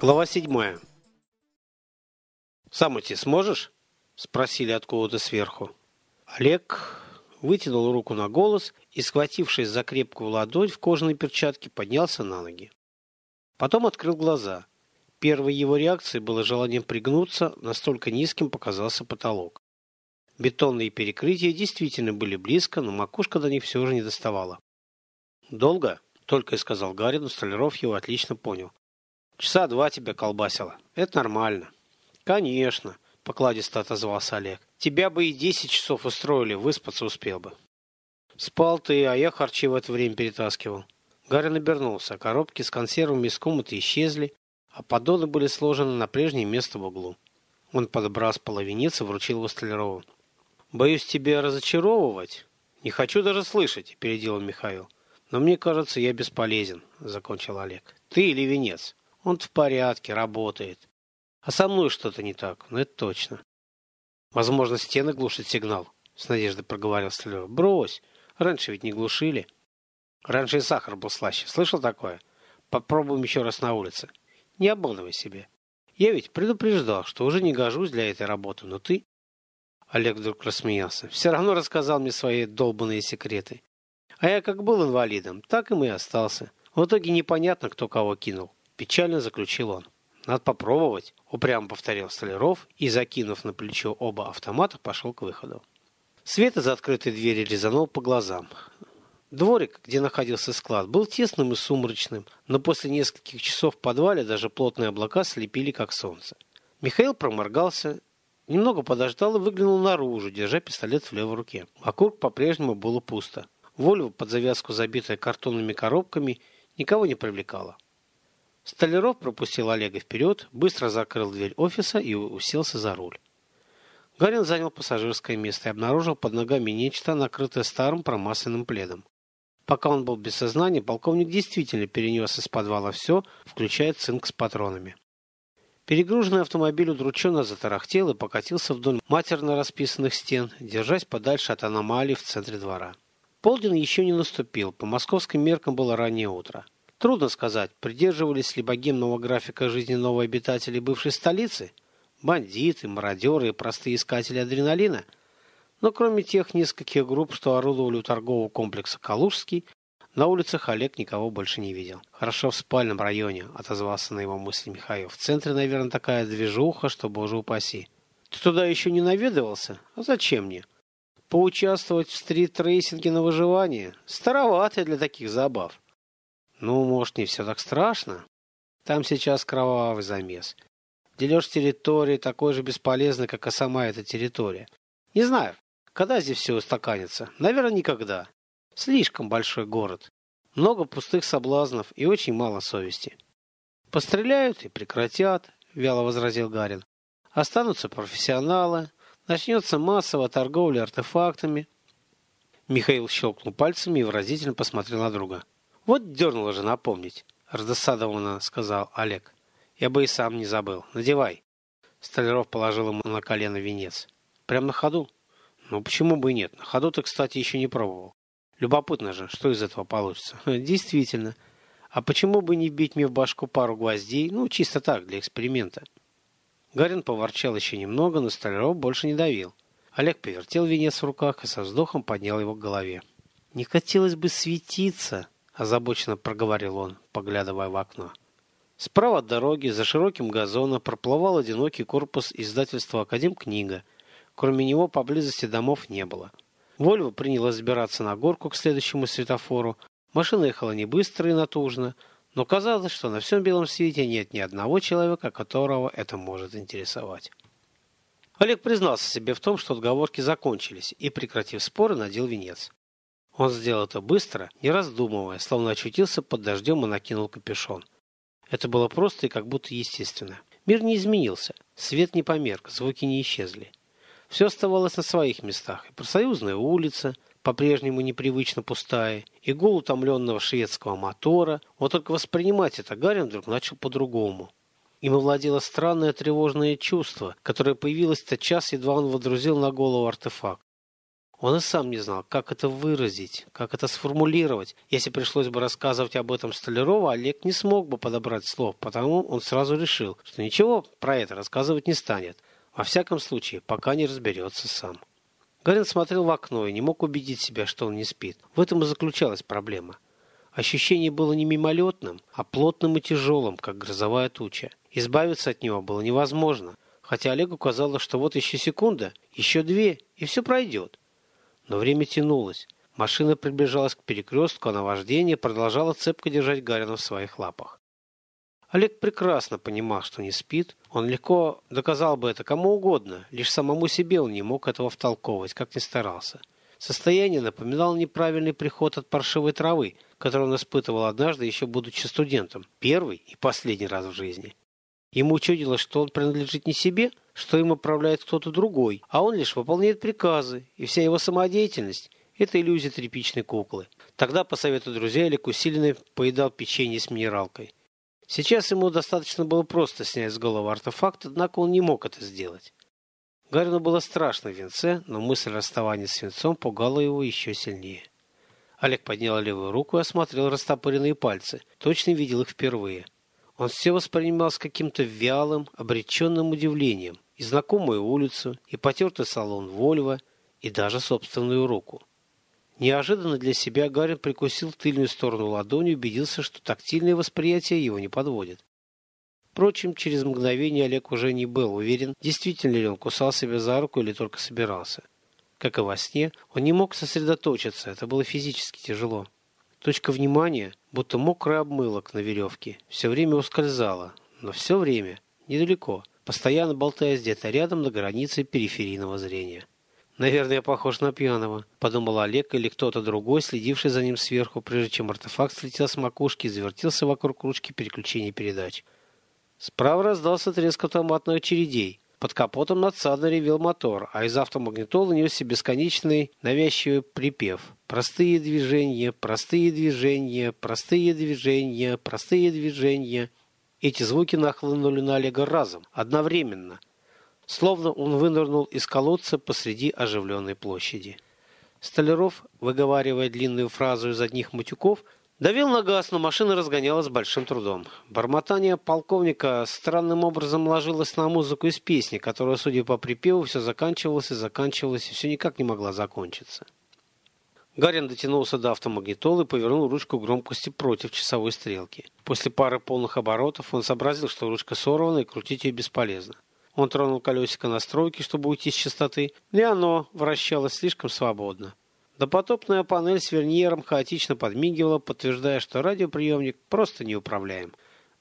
Глава седьмая. «Сам идти сможешь?» – спросили откуда-то сверху. Олег вытянул руку на голос и, схватившись за крепкую ладонь в кожаной перчатке, поднялся на ноги. Потом открыл глаза. Первой его реакцией было желание пригнуться, настолько низким показался потолок. Бетонные перекрытия действительно были близко, но макушка до них все же не доставала. «Долго?» – только и сказал Гарри, но Столяров его отлично понял. «Часа два тебя колбасило. Это нормально». «Конечно», – покладисто отозвался Олег. «Тебя бы и десять часов устроили, выспаться успел бы». «Спал ты, а я харчи в это время перетаскивал». Гарри набернулся, коробки с консервами из комнаты исчезли, а поддоны были сложены на прежнее место в углу. Он подобрал с половиницы, вручил его Столярову. «Боюсь тебя разочаровывать. Не хочу даже слышать», – переделал Михаил. «Но мне кажется, я бесполезен», – закончил Олег. «Ты или венец? Он в порядке, работает. А со мной что-то не так, но это точно». «Возможно, стены глушат сигнал», – с надеждой проговорил Столяров. «Брось, раньше ведь не глушили». «Раньше и сахар был слаще. Слышал такое? Попробуем еще раз на улице. Не обманывай себе. Я ведь предупреждал, что уже не гожусь для этой работы, но ты Олег вдруг рассмеялся. Все равно рассказал мне свои долбанные секреты. А я как был инвалидом, так им и остался. В итоге непонятно, кто кого кинул. Печально заключил он. Надо попробовать, упрямо повторил Столяров и, закинув на плечо оба автомата, пошел к выходу. Свет из открытой двери резанул по глазам. Дворик, где находился склад, был тесным и сумрачным, но после нескольких часов в подвале даже плотные облака слепили, как солнце. Михаил проморгался Немного подождал и выглянул наружу, держа пистолет в левой руке. Вокруг по-прежнему было пусто. Вольва, под завязку забитая картонными коробками, никого не привлекала. Столяров пропустил Олега вперед, быстро закрыл дверь офиса и уселся за руль. Гарин занял пассажирское место и обнаружил под ногами нечто, накрытое старым промасленным пледом. Пока он был без сознания, полковник действительно перенес из подвала все, включая цинк с патронами. Перегруженный автомобиль удрученно затарахтел и покатился вдоль матерно расписанных стен, держась подальше от аномалий в центре двора. Полдень еще не наступил, по московским меркам было раннее утро. Трудно сказать, придерживались ли богемного графика жизни новые обитатели бывшей столицы, бандиты, мародеры и простые искатели адреналина. Но кроме тех нескольких групп, что орудовали у торгового комплекса «Калужский», на улицах Олег никого больше не видел. Хорошо в спальном районе, отозвался на его мысли Михаил. В центре, наверное, такая движуха, что, боже упаси. Ты туда еще не наведывался? А зачем мне? Поучаствовать в стрит-рейсинге на выживание? Старовато для таких забав. Ну, может, не все так страшно? Там сейчас кровавый замес. Дележ территории такой же бесполезный, как и сама эта территория. Не знаю, когда здесь все устаканится? Наверное, никогда. Слишком большой город. Много пустых соблазнов и очень мало совести. Постреляют и прекратят, вяло возразил Гарин. Останутся профессионалы, начнется массовая торговля артефактами. Михаил щелкнул пальцами и выразительно посмотрел на друга. Вот дернуло же напомнить, раздосадованно сказал Олег. Я бы и сам не забыл. Надевай. Столяров положил ему на колено венец. Прям на ходу? Ну, почему бы и нет? На ходу ты, кстати, еще не пробовал. Любопытно же, что из этого получится. Действительно. А почему бы не вбить мне в башку пару гвоздей? Ну, чисто так, для эксперимента. Гарин поворчал еще немного, но Столяров больше не давил. Олег повертел венец в руках и со вздохом поднял его к голове. «Не хотелось бы светиться», – озабоченно проговорил он, поглядывая в окно. Справа от дороги, за широким газоном, проплывал одинокий корпус издательства «Академ-книга». Кроме него поблизости домов не было. Вольво принялась забираться на горку к следующему светофору. Машина ехала не быстро и натужно, но казалось, что на всем белом свете нет ни одного человека, которого это может интересовать. Олег признался себе в том, что отговорки закончились, и, прекратив споры, надел венец. Он сделал это быстро, не раздумывая, словно очутился под дождем и накинул капюшон. Это было просто и как будто естественно. Мир не изменился, свет не померк, звуки не исчезли. Все оставалось на своих местах. И профсоюзная улица, по-прежнему непривычно пустая, и гул утомленного шведского мотора. Вот только воспринимать это Гарин вдруг начал по-другому. Им овладело странное тревожное чувство, которое появилось тот час, едва он водрузил на голову артефакт. Он и сам не знал, как это выразить, как это сформулировать. Если пришлось бы рассказывать об этом Столярову, Олег не смог бы подобрать слов, потому он сразу решил, что ничего про это рассказывать не станет. Во всяком случае, пока не разберется сам. Гарин смотрел в окно и не мог убедить себя, что он не спит. В этом и заключалась проблема. Ощущение было не мимолетным, а плотным и тяжелым, как грозовая туча. Избавиться от него было невозможно, хотя Олегу казалось, что вот еще секунда, еще две, и все пройдет. Но время тянулось. Машина приближалась к перекрестку, а наваждение продолжало цепко держать Гарина в своих лапах. Олег прекрасно понимал, что не спит. Он легко доказал бы это кому угодно, лишь самому себе он не мог этого втолковывать, как ни старался. Состояние напоминало неправильный приход от паршивой травы, который он испытывал однажды, еще будучи студентом, первый и последний раз в жизни. Ему чудилось, что он принадлежит не себе, что им управляет кто-то другой, а он лишь выполняет приказы, и вся его самодеятельность – это иллюзия тряпичной куклы. Тогда, по совету друзей, Олег усиленно поедал печенье с минералкой. Сейчас ему достаточно было просто снять с головы артефакт, однако он не мог это сделать. Гарину было страшно в венце, но мысль расставания с венцом пугала его еще сильнее. Олег поднял левую руку и осмотрел растопыренные пальцы. Точно видел их впервые – он все воспринимал с каким-то вялым, обреченным удивлением. И знакомую улицу, и потертый салон Вольво, и даже собственную руку. Неожиданно для себя Гарин прикусил тыльную сторону ладони и убедился, что тактильное восприятие его не подводит. Впрочем, через мгновение Олег уже не был уверен, действительно ли он кусал себя за руку или только собирался. Как и во сне, он не мог сосредоточиться, это было физически тяжело. Точка внимания, будто мокрая обмылок на веревке, все время ускользала, но все время, недалеко, постоянно болтаясь где-то рядом на границе периферийного зрения. «Наверное, похож на пьяного», — подумал Олег или кто-то другой, следивший за ним сверху, прежде чем артефакт слетел с макушки и завертелся вокруг ручки переключения передач. Справа раздался треск автоматных очередей. Под капотом надсадно ревел мотор, а из автомагнитола несся бесконечный навязчивый припев. Простые движения, простые движения, простые движения, простые движения. Эти звуки нахлынули на Олега разом, одновременно, словно он вынырнул из колодца посреди оживленной площади. Столяров, выговаривая длинную фразу из одних матюков, Давил на газ, но машина разгонялась большим трудом. Бормотание полковника странным образом ложилось на музыку из песни, которая, судя по припеву, все заканчивалась и заканчивалась, и все никак не могла закончиться. Гарин дотянулся до автомагнитолы и повернул ручку громкости против часовой стрелки. После пары полных оборотов он сообразил, что ручка сорвана и крутить ее бесполезно. Он тронул колесико настройки, чтобы уйти с частоты, и оно вращалось слишком свободно. Допотопная панель с верниером хаотично подмигивала, подтверждая, что радиоприемник просто неуправляем.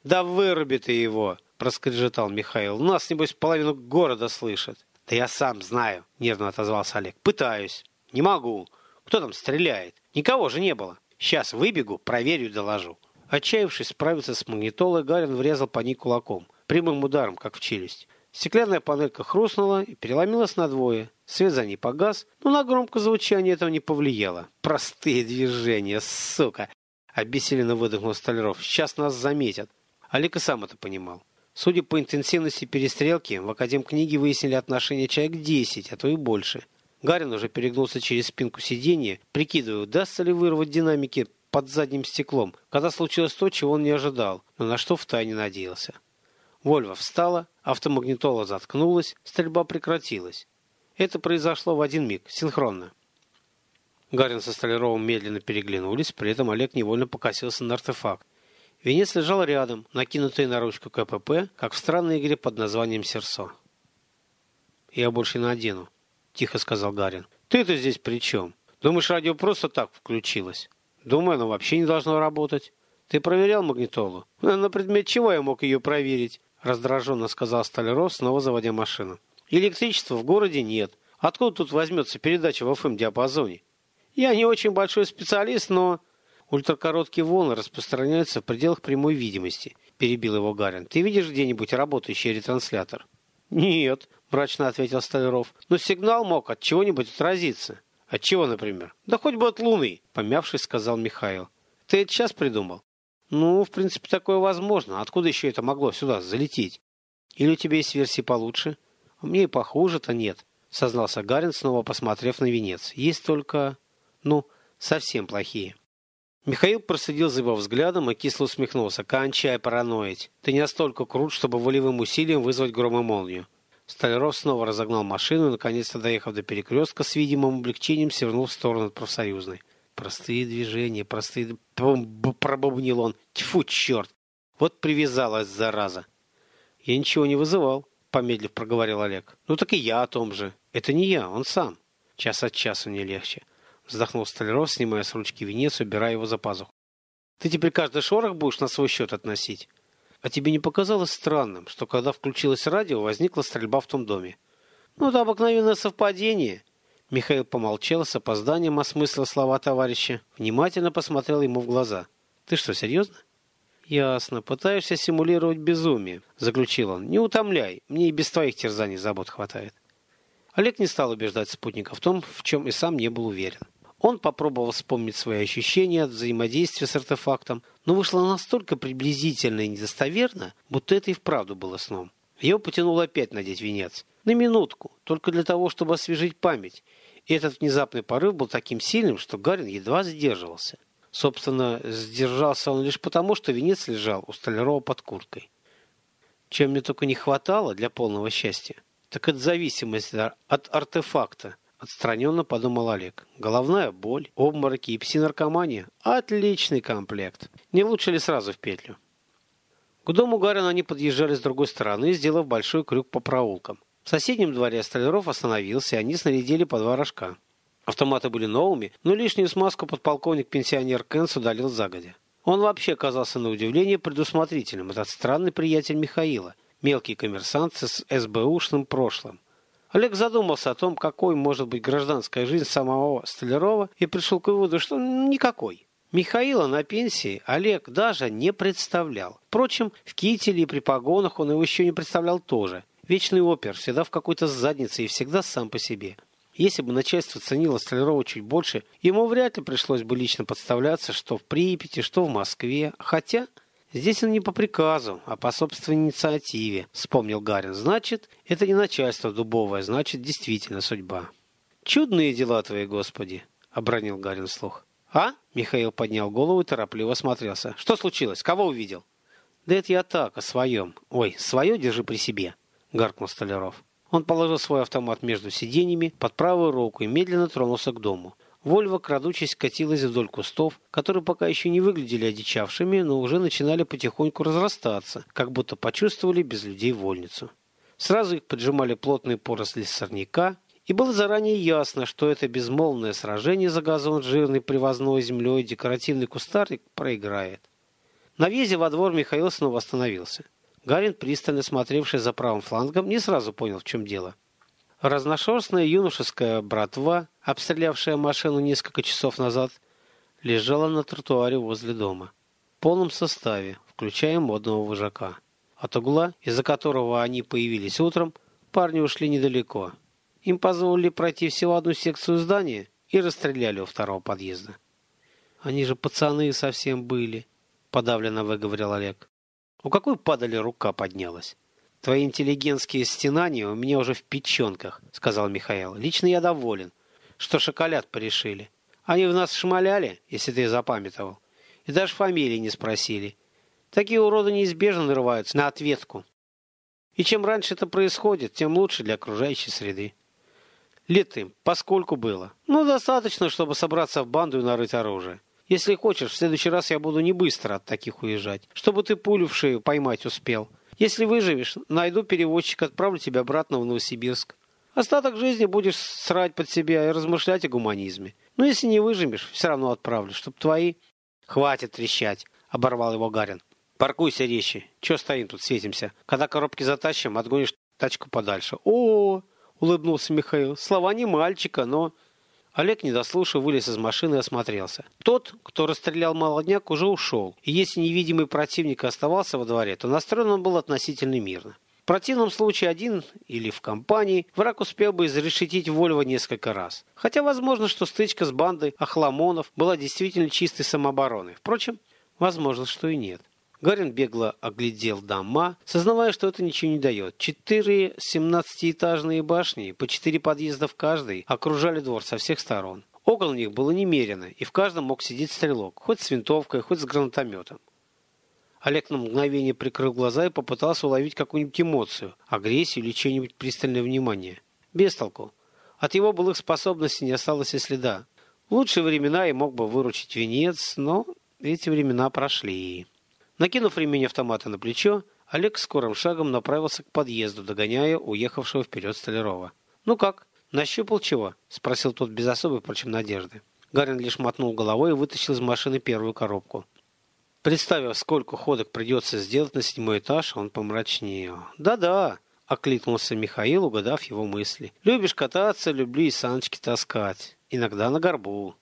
«Да выруби ты его!» – проскрежетал Михаил. «Нас, небось, половину города слышит». «Да я сам знаю», – нервно отозвался Олег. «Пытаюсь. Не могу. Кто там стреляет? Никого же не было. Сейчас выбегу, проверю и доложу». Отчаявшись справиться с магнитолой, Гарин врезал по ней кулаком, прямым ударом, как в челюсть. Стеклянная панелька хрустнула и переломилась надвое. Свет за ней погас, но на громкое звучание этого не повлияло. Простые движения, сука! Обессиленно выдохнул Столяров. Сейчас нас заметят. Олег и сам это понимал. Судя по интенсивности перестрелки, в Академкниге выяснили отношение человек 10, а то и больше. Гарин уже перегнулся через спинку сиденья, прикидывая, удастся ли вырвать динамики под задним стеклом, когда случилось то, чего он не ожидал, но на что втайне надеялся. Вольва встала, автомагнитола заткнулась, стрельба прекратилась. Это произошло в один миг, синхронно. Гарин со Столяровым медленно переглянулись, при этом Олег невольно покосился на артефакт. Венец лежал рядом, накинутый на ручку КПП, как в странной игре под названием «Серсо». «Я больше не надену», — тихо сказал Гарин. «Ты-то здесь при чем? Думаешь, радио просто так включилось? Думаю, оно вообще не должно работать. Ты проверял магнитолу? На предмет чего я мог ее проверить?» — раздраженно сказал Столяров, снова заводя машину. Электричества в городе нет. Откуда тут возьмется передача в FM-диапазоне? Я не очень большой специалист, но... Ультракороткие волны распространяются в пределах прямой видимости, перебил его Гарин. Ты видишь где-нибудь работающий ретранслятор? Нет, мрачно ответил Столяров. Но сигнал мог от чего-нибудь отразиться. От чего, например? Да хоть бы от Луны, помявшись, сказал Михаил. Ты это сейчас придумал? Ну, в принципе, такое возможно. Откуда еще это могло сюда залететь? Или у тебя есть версии получше? Мне и похуже-то нет. сознался Гарин, снова посмотрев на венец. Есть только, ну, совсем плохие. Михаил проследил за его взглядом и кисло усмехнулся. «Кончай параноить. Ты не настолько крут, чтобы волевым усилием вызвать гром и молнию». Столяров снова разогнал машину и, наконец-то доехав до перекрестка, с видимым облегчением свернул в сторону от профсоюзной. «Простые движения, простые...» — пробубнил он. «Тьфу, черт! Вот привязалась, зараза!» «Я ничего не вызывал», — помедлив проговорил Олег. «Ну так и я о том же. Это не я, он сам. Час от часу не легче». Вздохнул Столяров, снимая с ручки венец, убирая его за пазуху. «Ты теперь каждый шорох будешь на свой счет относить? А тебе не показалось странным, что когда включилось радио, возникла стрельба в том доме?» «Ну, это обыкновенное совпадение». Михаил помолчал с опозданием, осмыслил слова товарища, внимательно посмотрел ему в глаза. «Ты что, серьезно?» «Ясно. Пытаешься симулировать безумие», — заключил он. «Не утомляй. Мне и без твоих терзаний забот хватает». Олег не стал убеждать спутника в том, в чем и сам не был уверен. Он попробовал вспомнить свои ощущения от взаимодействия с артефактом, но вышло настолько приблизительно и недостоверно, будто это и вправду было сном. Его потянуло опять надеть венец. На минутку, только для того, чтобы освежить память. И этот внезапный порыв был таким сильным, что Гарин едва сдерживался. Собственно, сдержался он лишь потому, что венец лежал у Столярова под курткой. Чем мне только не хватало для полного счастья, так это зависимость от артефакта, Отстраненно подумал Олег. Головная боль, обмороки и псинаркомания. Отличный комплект. Не лучше ли сразу в петлю? К дому Гарина они подъезжали с другой стороны, сделав большой крюк по проулкам. В соседнем дворе Столяров остановился, и они снарядили по два рожка. Автоматы были новыми, но лишнюю смазку подполковник-пенсионер Кенс удалил загодя. Он вообще оказался на удивление предусмотрительным, этот странный приятель Михаила, мелкий коммерсант с СБУшным прошлым. Олег задумался о том, какой может быть гражданская жизнь самого Столярова и пришел к выводу, что никакой. Михаила на пенсии Олег даже не представлял. Впрочем, в кителе и при погонах он его еще не представлял тоже. Вечный опер, всегда в какой-то заднице и всегда сам по себе. Если бы начальство ценило Столярова чуть больше, ему вряд ли пришлось бы лично подставляться, что в Припяти, что в Москве. Хотя Здесь он не по приказу, а по собственной инициативе, вспомнил Гарин. Значит, это не начальство дубовое, значит, действительно судьба. Чудные дела твои, Господи, обронил Гарин вслух. А? Михаил поднял голову и торопливо осмотрелся. Что случилось? Кого увидел? Да это я так, о своем. Ой, свое держи при себе, гаркнул Столяров. Он положил свой автомат между сиденьями под правую руку и медленно тронулся к дому. Вольва, крадучись, катилась вдоль кустов, которые пока еще не выглядели одичавшими, но уже начинали потихоньку разрастаться, как будто почувствовали без людей вольницу. Сразу их поджимали плотные поросли сорняка, и было заранее ясно, что это безмолвное сражение за газон жирной привозной землей декоративный кустарник проиграет. На въезде во двор Михаил снова остановился. Гарин, пристально смотревший за правым флангом, не сразу понял, в чем дело. Разношерстная юношеская братва, обстрелявшая машину несколько часов назад, лежала на тротуаре возле дома. В полном составе, включая модного вожака. От угла, из-за которого они появились утром, парни ушли недалеко. Им позволили пройти всего одну секцию здания и расстреляли у второго подъезда. «Они же пацаны совсем были», — подавленно выговорил Олег. «У какой падали рука поднялась?» Твои интеллигентские стенания у меня уже в печенках, сказал Михаил. Лично я доволен, что шоколад порешили. Они в нас шмаляли, если ты запамятовал. И даже фамилии не спросили. Такие уроды неизбежно нарываются на ответку. И чем раньше это происходит, тем лучше для окружающей среды. Лет поскольку было. Ну, достаточно, чтобы собраться в банду и нарыть оружие. Если хочешь, в следующий раз я буду не быстро от таких уезжать, чтобы ты пулю в шею поймать успел. Если выживешь, найду переводчика, отправлю тебя обратно в Новосибирск. Остаток жизни будешь срать под себя и размышлять о гуманизме. Но если не выживешь, все равно отправлю, чтоб твои... Хватит трещать, оборвал его Гарин. Паркуйся резче. Че стоим тут, светимся? Когда коробки затащим, отгонишь тачку подальше. О, улыбнулся Михаил. Слова не мальчика, но... Олег, не дослушав, вылез из машины и осмотрелся. Тот, кто расстрелял молодняк, уже ушел, и если невидимый противник оставался во дворе, то настроен он был относительно мирно. Противном случае один или в компании враг успел бы изрешетить Вольво несколько раз. Хотя возможно, что стычка с бандой Ахламонов была действительно чистой самообороной. Впрочем, возможно, что и нет. Гарин бегло оглядел дома, сознавая, что это ничего не дает. Четыре семнадцатиэтажные башни, по четыре подъезда в каждой, окружали двор со всех сторон. Около них было немерено, и в каждом мог сидеть стрелок, хоть с винтовкой, хоть с гранатометом. Олег на мгновение прикрыл глаза и попытался уловить какую-нибудь эмоцию, агрессию или чье-нибудь пристальное внимание. Без толку. От его былых способностей не осталось и следа. В лучшие времена и мог бы выручить венец, но эти времена прошли. Накинув ремень автомата на плечо, Олег скорым шагом направился к подъезду, догоняя уехавшего вперед Столярова. «Ну как, нащупал чего?» – спросил тот без особой, впрочем, надежды. Гарин лишь мотнул головой и вытащил из машины первую коробку. Представив, сколько ходок придется сделать на седьмой этаж, он помрачнел. «Да-да», — окликнулся Михаил, угадав его мысли. «Любишь кататься, люблю и саночки таскать. Иногда на горбу».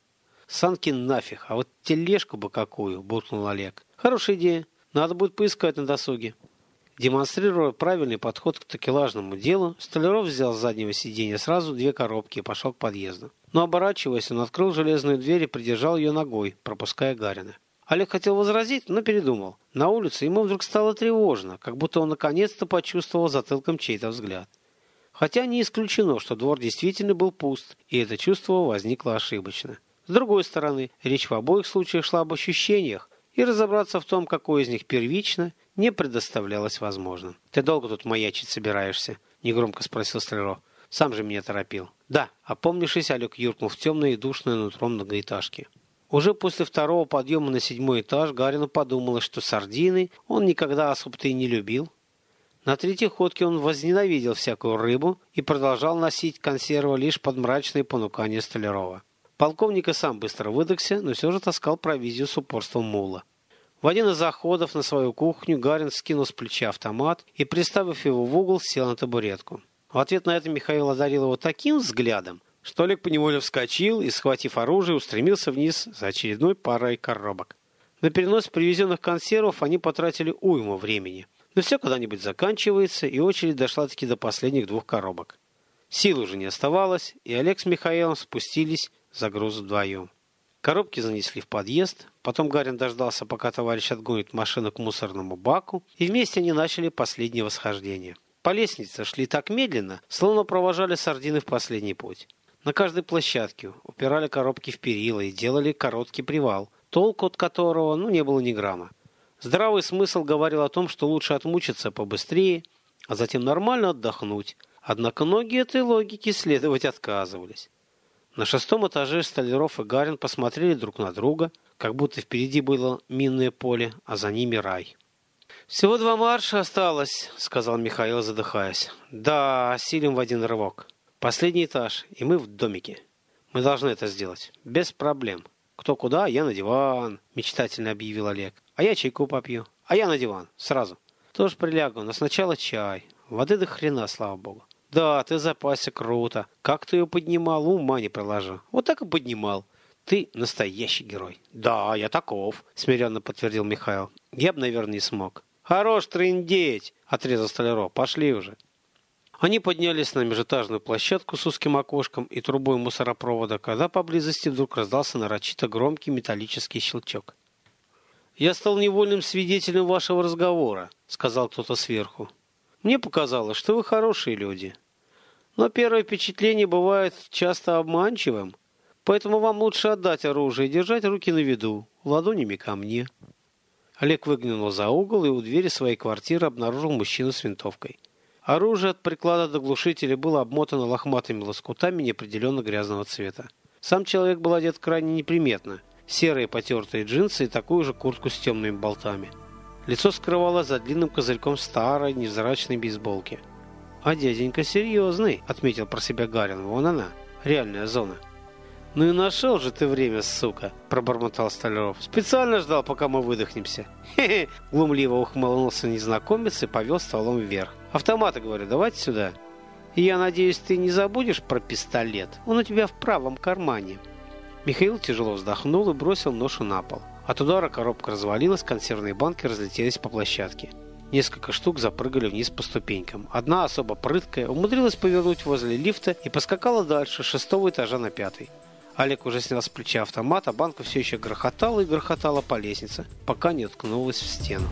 «Санки нафиг, а вот тележку бы какую», — буркнул Олег. «Хорошая идея. Надо будет поискать на досуге». Демонстрируя правильный подход к такелажному делу, Столяров взял с заднего сиденья сразу две коробки и пошел к подъезду. Но оборачиваясь, он открыл железную дверь и придержал ее ногой, пропуская Гарина. Олег хотел возразить, но передумал. На улице ему вдруг стало тревожно, как будто он наконец-то почувствовал затылком чей-то взгляд. Хотя не исключено, что двор действительно был пуст, и это чувство возникло ошибочно. С другой стороны, речь в обоих случаях шла об ощущениях, и разобраться в том, какое из них первично, не предоставлялось возможным. «Ты долго тут маячить собираешься?» – негромко спросил Столяров. «Сам же меня торопил». «Да», – опомнившись, Олег юркнул в темное и душное нутро многоэтажки. Уже после второго подъема на седьмой этаж Гарину подумалось, что сардины он никогда особо-то и не любил. На третьей ходке он возненавидел всякую рыбу и продолжал носить консервы лишь под мрачные понукания Столярова. Полковник и сам быстро выдохся, но все же таскал провизию с упорством мула. В один из заходов на свою кухню Гарин скинул с плеча автомат и, приставив его в угол, сел на табуретку. В ответ на это Михаил одарил его таким взглядом, Олег поневоле вскочил и, схватив оружие, устремился вниз за очередной парой коробок. На перенос привезенных консервов они потратили уйму времени. Но все когда-нибудь заканчивается, и очередь дошла-таки до последних двух коробок. Сил уже не оставалось, и Олег с Михаилом спустились за груз вдвоем. Коробки занесли в подъезд, потом Гарин дождался, пока товарищ отгонит машину к мусорному баку, и вместе они начали последнее восхождение. По лестнице шли так медленно, словно провожали сардины в последний путь. На каждой площадке упирали коробки в перила и делали короткий привал, толку от которого ну, не было ни грамма. Здравый смысл говорил о том, что лучше отмучиться побыстрее, а затем нормально отдохнуть. Однако ноги этой логики следовать отказывались. На шестом этаже Столяров и Гарин посмотрели друг на друга, как будто впереди было минное поле, а за ними рай. «Всего два марша осталось», — сказал Михаил, задыхаясь. «Да, осилим в один рывок». Последний этаж, и мы в домике. Мы должны это сделать. Без проблем. Кто куда, я на диван, мечтательно объявил Олег. А я чайку попью. А я на диван. Сразу. Тоже прилягу, но сначала чай. Воды до хрена, слава богу. Да, ты запасся круто. Как ты ее поднимал, ума не приложу. Вот так и поднимал. Ты настоящий герой. Да, я таков, смиренно подтвердил Михаил. Я бы, наверное, не смог. Хорош трындеть, отрезал Столяров. Пошли уже. Они поднялись на межэтажную площадку с узким окошком и трубой мусоропровода, когда поблизости вдруг раздался нарочито громкий металлический щелчок. «Я стал невольным свидетелем вашего разговора», — сказал кто-то сверху. «Мне показалось, что вы хорошие люди. Но первое впечатление бывает часто обманчивым, поэтому вам лучше отдать оружие и держать руки на виду, ладонями ко мне». Олег выглянул за угол и у двери своей квартиры обнаружил мужчину с винтовкой. Оружие от приклада до глушителя было обмотано лохматыми лоскутами неопределенно грязного цвета. Сам человек был одет крайне неприметно. Серые потертые джинсы и такую же куртку с темными болтами. Лицо скрывало за длинным козырьком старой невзрачной бейсболки. «А дяденька серьезный», — отметил про себя Гарин. «Вон она, реальная зона». «Ну и нашел же ты время, сука!» – пробормотал Столяров. «Специально ждал, пока мы выдохнемся». «Хе-хе!» – глумливо ухмыльнулся незнакомец и повел стволом вверх. «Автоматы, говорю, давайте сюда. И я надеюсь, ты не забудешь про пистолет. Он у тебя в правом кармане». Михаил тяжело вздохнул и бросил ношу на пол. От удара коробка развалилась, консервные банки разлетелись по площадке. Несколько штук запрыгали вниз по ступенькам. Одна, особо прыткая, умудрилась повернуть возле лифта и поскакала дальше, с шестого этажа на пятый. Олег уже снял с плеча автомат, а банка все еще грохотала и грохотала по лестнице, пока не уткнулась в стену.